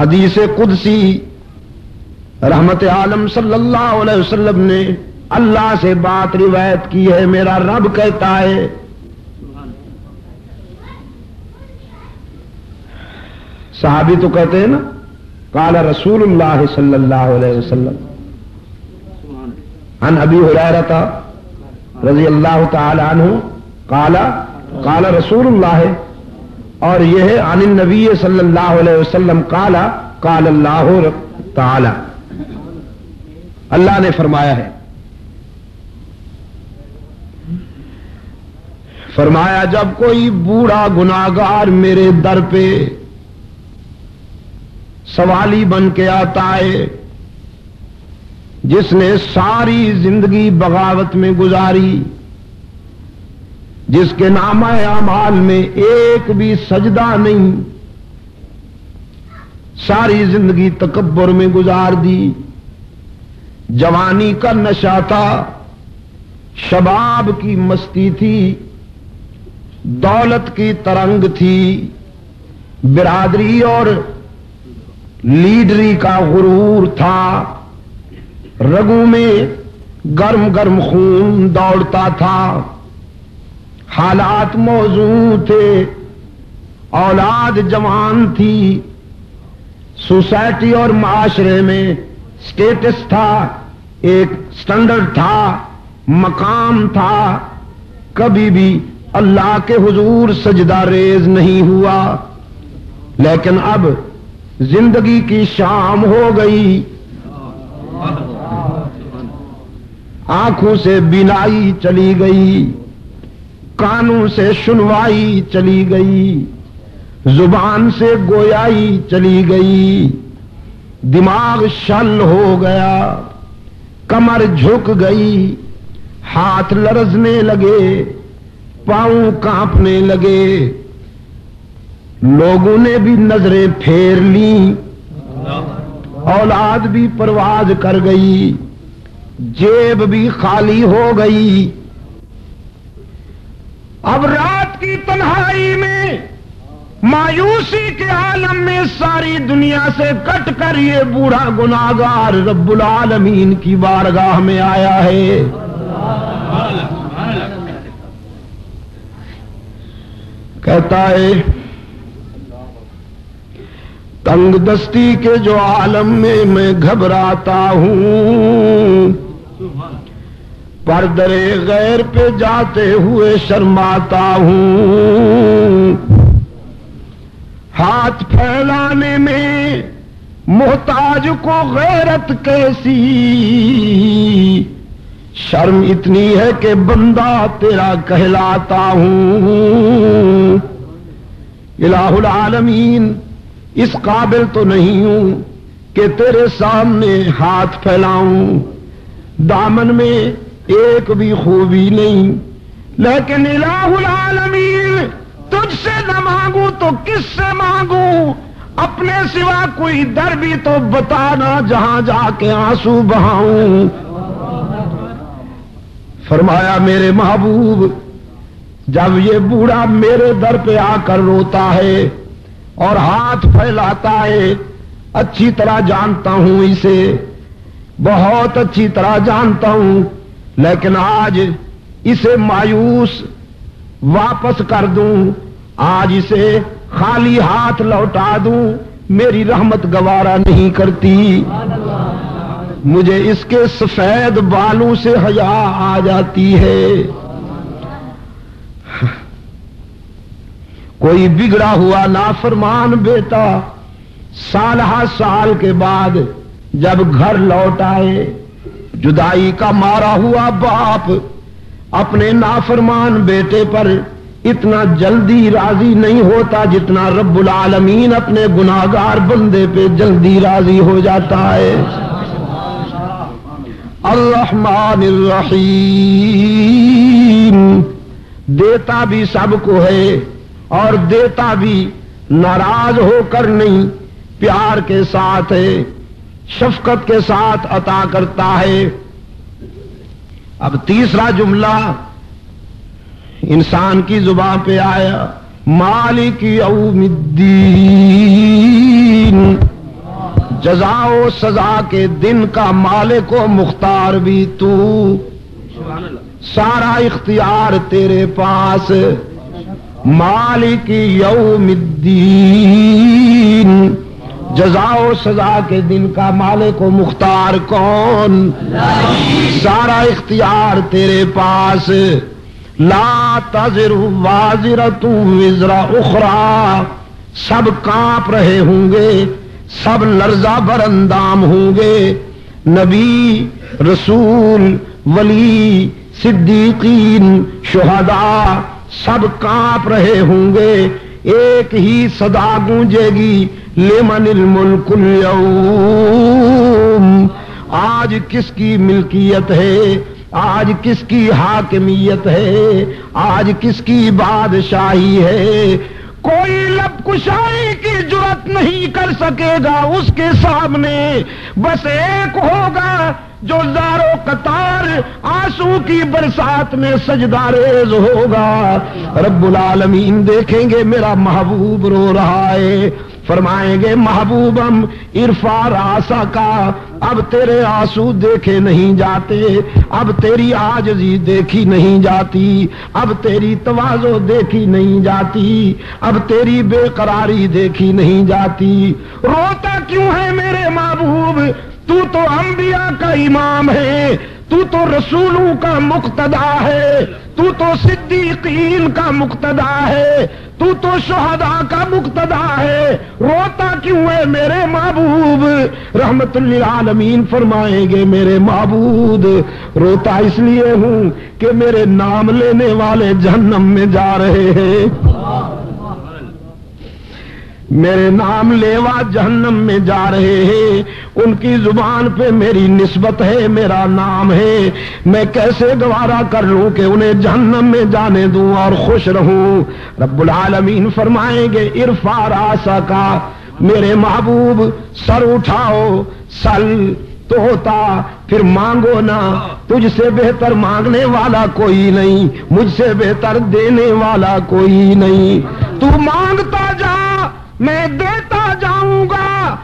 حدیث قدسی رحمت عالم صلی اللہ علیہ وسلم نے اللہ سے بات روایت کی ہے، میرا رب کہتا ہے۔ صحابی تو کہتے ہیں نا کالا رسول اللہ صلی اللہ علیہ وسلم۔ ان ابھی حریرتا رضی اللہ تعالی عنہ کالا کالا رسول اللہ اور یہ ہے، عن النبی صلی اللہ علیہ وسلم کالا کال اللہ تعالی۔ اللہ نے فرمایا ہے۔ فرمایا، جب کوئی بوڑھا گناگار میرے در پہ سوالی بن کے آتا ہے، جس نے ساری زندگی بغاوت میں گزاری جس کے نام اعمال میں ایک بھی سجدہ نہیں۔ ساری زندگی تکبر میں گزار دی۔ جوانی کا نشہ تھا۔ شباب کی مستی تھی۔ دولت کی ترنگ تھی۔ برادری اور لیڈری کا غرور تھا۔ رگو میں گرم گرم خون دوڑتا تھا۔ حالات موضوع تھے، اولاد جوان تھی۔ سوسائٹی اور معاشرے میں اسٹیٹس تھا، ایک سٹینڈرڈ تھا، مقام تھا۔ کبھی بھی اللہ کے حضور سجدہ ریز نہیں ہوا۔ لیکن اب زندگی کی شام ہو گئی۔ آنکھوں سے بینائی چلی گئی۔ کانوں سے سنوائی چلی گئی، زبان سے گویائی چلی گئی۔ دماغ شل ہو گیا، کمر جھک گئی، ہاتھ لرزنے لگے، پاؤں کانپنے لگے۔ لوگوں نے بھی نظریں پھیر لی اولاد بھی پرواز کر گئی، جیب بھی خالی ہو گئی۔ اب رات کی تنہائی میں مایوسی کے عالم میں ساری دنیا سے کٹ کر یہ بوڑھا گناگار رب العالمین کی بارگاہ میں آیا ہے۔ کہتا ہے، تنگ دستی کے جو عالم میں میں گھبراتا ہوں۔ پردرے غیر پہ جاتے ہوئے شرماتا ہوں۔ ہاتھ پھیلانے میں محتاج کو غیرت کیسی؟ شرم اتنی ہے کہ بندہ تیرا کہلاتا ہوں۔ الہ العالمین، اس قابل تو نہیں ہوں کہ تیرے سامنے ہاتھ پھیلاؤں۔ دامن میں ایک بھی خوبی نہیں۔ لیکن الہ العالمین، تجھ سے نہ مانگوں تو کس سے مانگوں؟ اپنے سوا کوئی در بھی تو بتانا جہاں جا کے آنسو بہاؤں۔ فرمایا، میرے محبوب، جب یہ بوڑھا میرے در پہ آ کر روتا ہے اور ہاتھ پھیلاتا ہے، اچھی طرح جانتا ہوں اسے۔ بہت اچھی طرح جانتا ہوں۔ لیکن آج اسے مایوس واپس کر دوں، آج اسے خالی ہاتھ لوٹا دوں، میری رحمت گوارا نہیں کرتی۔ مجھے اس کے سفید بالوں سے حیا آ جاتی ہے۔ کوئی بگڑا ہوا نافرمان بیٹا سال ہر سال کے بعد جب گھر لوٹ آئے جدائی کا مارا ہوا باپ اپنے نافرمان بیٹے پر اتنا جلدی راضی نہیں ہوتا جتنا رب العالمین اپنے گناگار بندے پہ جلدی راضی ہو جاتا ہے۔ الرحمن الرحیم۔ دیتا بھی سب کو ہے اور دیتا بھی ناراض ہو کر نہیں، پیار کے ساتھ ہے۔ شفقت کے ساتھ عطا کرتا ہے۔ اب تیسرا جملہ انسان کی زبان پہ آیا، مالک یوم الدین۔ جزا و سزا کے دن کا مالک و مختار بھی تو۔ سارا اختیار تیرے پاس۔ مالک یوم الدین۔ جزا و سزا کے دن کا مالک و مختار کون؟ سارا اختیار تیرے پاس۔ لا تذر واضر وزرا اخرا سب کانپ رہے ہوں گے، سب لرزہ بر اندام ہوں گے۔ نبی، رسول، ولی، صدیقین، شہداء سب کانپ رہے ہوں گے۔ ایک ہی صدا گونجے گی لمن الملک اليوم؟ آج کس کی ملکیت ہے؟ آج کس کی حاکمیت ہے؟ آج کس کی بادشاہی ہے؟ کوئی لب کشائی کی ضرورت نہیں کر سکے گا اس کے سامنے۔ بس ایک ہوگا جو زارو قطار آنسو کی برسات میں سجداریز ہوگا۔ رب العالمین دیکھیں گے میرا محبوب رو رہا ہے۔ فرمائیں گے، محبوبم عرفا راسا کا، اب تیرے آنسو دیکھے نہیں جاتے، اب تیری آجزی دیکھی نہیں جاتی، اب تیری توازو دیکھی نہیں جاتی، اب تیری بے قراری دیکھی نہیں جاتی۔ روتا کیوں ہے میرے محبوب؟ تو تو انبیاء کا امام ہے۔ تو تو رسولوں کا مقتدا ہے، تو تو صدیقین کا مقتدا ہے، تو تو شہداء کا مقتدا ہے۔ روتا کیوں ہے میرے معبود رحمت للعالمین فرمائیں گے میرے معبود روتا اس لیے ہوں کہ میرے نام لینے والے جہنم میں جا رہے ہیں۔ میرے نام لیوا جہنم میں جا رہے ہیں۔ ان کی زبان پہ میری نسبت ہے، میرا نام ہے۔ میں کیسے گوارا کر لوں کہ انہیں جہنم میں جانے دوں اور خوش رہوں؟ رب العالمین فرمائیں گے عرفا راسا کا۔ میرے محبوب، سر اٹھاؤ، سل تو ہوتا پھر مانگو نا، تجھ سے بہتر مانگنے والا کوئی نہیں، مجھ سے بہتر دینے والا کوئی نہیں۔ تو مانگتا جا میں دیتا جاؤں گا،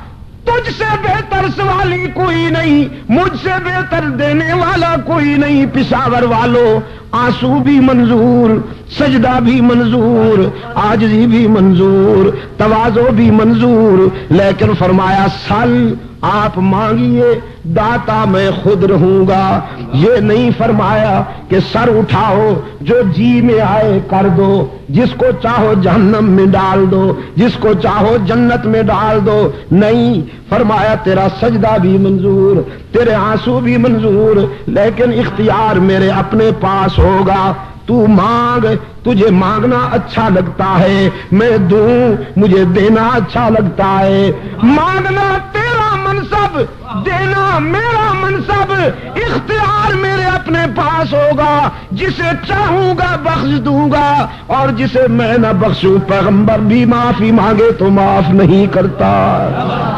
تجھ سے بہتر سوالی کوئی نہیں، مجھ سے بہتر دینے والا کوئی نہیں، پشاور والو، آنسو بھی منظور، سجدہ بھی منظور، آجزی بھی منظور، توازو بھی منظور۔ لیکن فرمایا، سل، آپ مانگیے، داتا میں خود رہوں گا۔ یہ نہیں فرمایا کہ سر اٹھاؤ، جو جی میں آئے کر دو۔ جس کو چاہو جہنم میں ڈال دو، جس کو چاہو جنت میں ڈال دو۔ نہیں، فرمایا تیرا سجدہ بھی منظور، تیرے آنسو بھی منظور، لیکن اختیار میرے اپنے پاس ہوگا۔ تو مانگ، تجھے مانگنا اچھا لگتا ہے۔ میں دوں، مجھے دینا اچھا لگتا ہے۔ مانگنا تیرا منصب، دینا میرا منصب۔ اختیار اپنے پاس ہوگا، جسے چاہوں گا بخش دوں گا، اور جسے میں نہ بخشوں، پیغمبر بھی معافی مانگے تو معاف نہیں کرتا۔